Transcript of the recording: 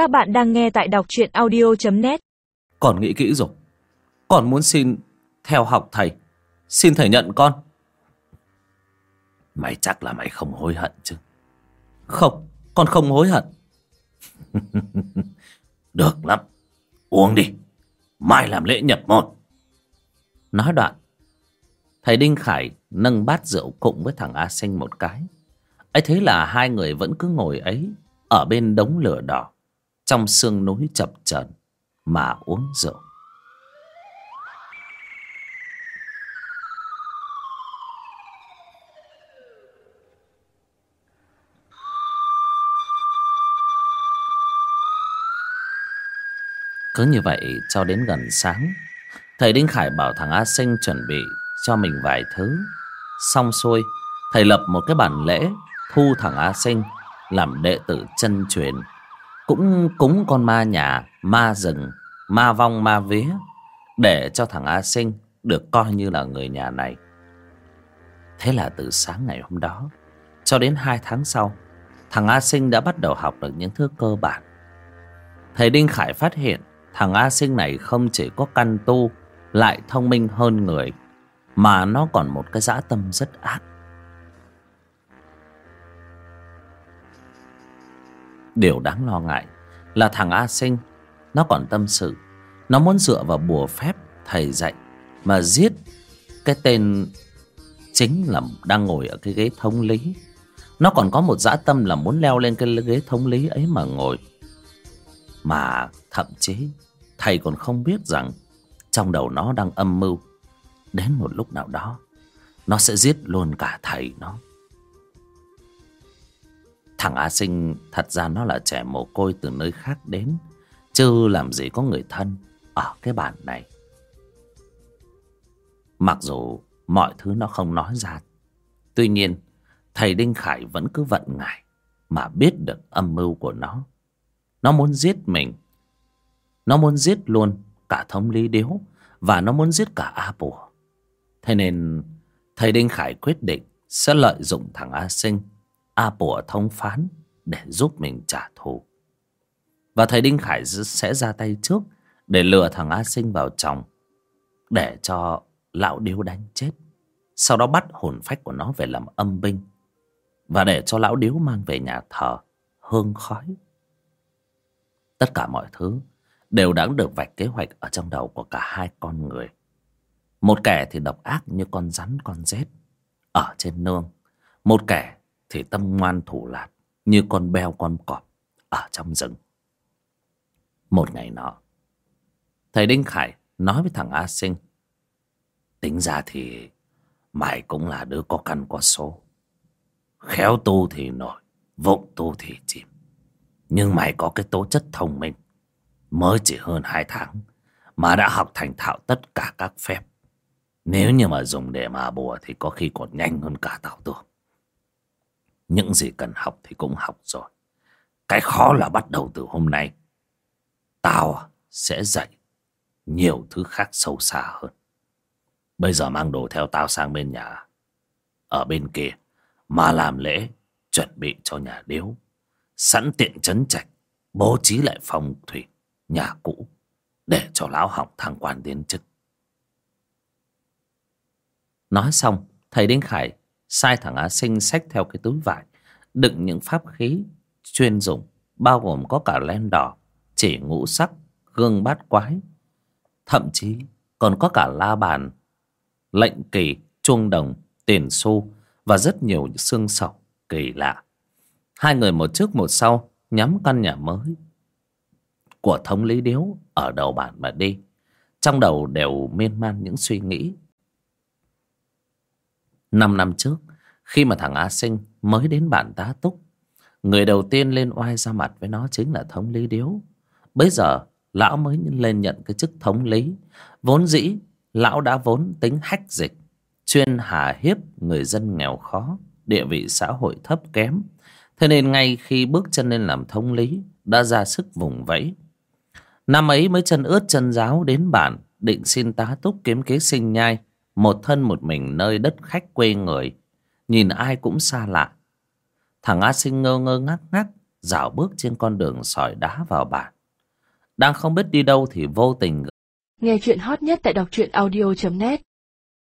Các bạn đang nghe tại đọc truyện audio.net Con nghĩ kỹ rồi. Con muốn xin theo học thầy. Xin thầy nhận con. Mày chắc là mày không hối hận chứ. Không, Con không hối hận. Được lắm. Uống đi. Mai làm lễ nhập môn. Nói đoạn, Thầy Đinh Khải nâng bát rượu cùng với thằng A Sinh một cái. Ấy thế là hai người vẫn cứ ngồi ấy Ở bên đống lửa đỏ. Trong sương núi chập chờn Mà uống rượu. Cứ như vậy cho đến gần sáng, Thầy Đinh Khải bảo thằng A Sinh chuẩn bị cho mình vài thứ. Xong xuôi, Thầy lập một cái bản lễ Thu thằng A Sinh Làm đệ tử chân truyền. Cũng cúng con ma nhà, Ma rừng, Ma vong, ma vía, Để cho thằng A Sinh Được coi như là người nhà này. Thế là từ sáng ngày hôm đó, Cho đến hai tháng sau, Thằng A Sinh đã bắt đầu học được những thứ cơ bản. Thầy Đinh Khải phát hiện Thằng A Sinh này không chỉ có căn tu, Lại thông minh hơn người, Mà nó còn một cái dã tâm rất ác. Điều đáng lo ngại Là thằng A Sinh, Nó còn tâm sự. Nó muốn dựa vào bùa phép thầy dạy Mà giết cái tên Chính là đang ngồi ở cái ghế thống lý. Nó còn có một dã tâm là muốn leo lên cái ghế thống lý ấy mà ngồi. Mà thậm chí thầy còn không biết rằng Trong đầu nó đang âm mưu. Đến một lúc nào đó, Nó sẽ giết luôn cả thầy nó. Thằng A Sinh, thật ra nó là trẻ mồ côi từ nơi khác đến, Chứ làm gì có người thân ở cái bản này. Mặc dù mọi thứ nó không nói ra, Tuy nhiên, thầy Đinh Khải vẫn cứ vận ngại Mà biết được âm mưu của nó. Nó muốn giết mình. Nó muốn giết luôn cả thống lý điếu Và nó muốn giết cả A Bùa. Thế nên, thầy Đinh Khải quyết định sẽ lợi dụng thằng A Sinh A Bùa thông phán để giúp mình trả thù. Và thầy Đinh Khải sẽ ra tay trước để lừa thằng A Sinh vào chồng, để cho lão điếu đánh chết. Sau đó bắt hồn phách của nó về làm âm binh và để cho lão điếu mang về nhà thờ hương khói. Tất cả mọi thứ đều đã được vạch kế hoạch ở trong đầu của cả hai con người. Một kẻ thì độc ác như con rắn con rết ở trên nương. Một kẻ thì tâm ngoan thủ lạt như con beo con cọp ở trong rừng. Một ngày nọ, thầy Đinh Khải nói với thằng A Sinh. Tính ra thì mày cũng là đứa có căn có số. Khéo tu thì nổi, vụng tu thì chìm. Nhưng mày có cái tố chất thông minh. Mới chỉ hơn hai tháng mà đã học thành thạo tất cả các phép. Nếu như mà dùng để mà bùa thì có khi còn nhanh hơn cả tao tưởng. Những gì cần học thì cũng học rồi. Cái khó là bắt đầu từ hôm nay. Tao sẽ dạy nhiều thứ khác sâu xa hơn. Bây giờ mang đồ theo tao sang bên nhà. Ở bên kia mà làm lễ chuẩn bị cho nhà điếu. Sẵn tiện chấn trạch bố trí lại phòng thủy nhà cũ để cho lão học thăng quan tiến chức. Nói xong, thầy Đinh Khải sai thằng Á Sinh xách theo cái túi vải đựng những pháp khí chuyên dụng bao gồm có cả len đỏ, chỉ ngũ sắc, gương bát quái. Thậm chí còn có cả la bàn, lệnh kỳ, chuông đồng, tiền xu và rất nhiều xương sọc kỳ lạ. Hai người một trước một sau nhắm căn nhà mới của thống lý điếu ở đầu bản mà đi. Trong đầu đều miên man những suy nghĩ Năm năm trước, khi mà thằng A Sinh mới đến bản tá túc, người đầu tiên lên oai ra mặt với nó chính là thống lý điếu. Bây giờ, lão mới lên nhận cái chức thống lý. Vốn dĩ, lão đã vốn tính hách dịch, chuyên hà hiếp người dân nghèo khó, địa vị xã hội thấp kém. Thế nên ngay khi bước chân lên làm thống lý, đã ra sức vùng vẫy. Năm ấy mới chân ướt chân giáo đến bản, định xin tá túc kiếm kế sinh nhai một thân một mình nơi đất khách quê người, nhìn ai cũng xa lạ. Thằng a sinh ngơ ngơ ngác ngác, dạo bước trên con đường sỏi đá vào bản. Đang không biết đi đâu thì vô tình Nghe chuyện hot nhất tại đọc truyện audio.net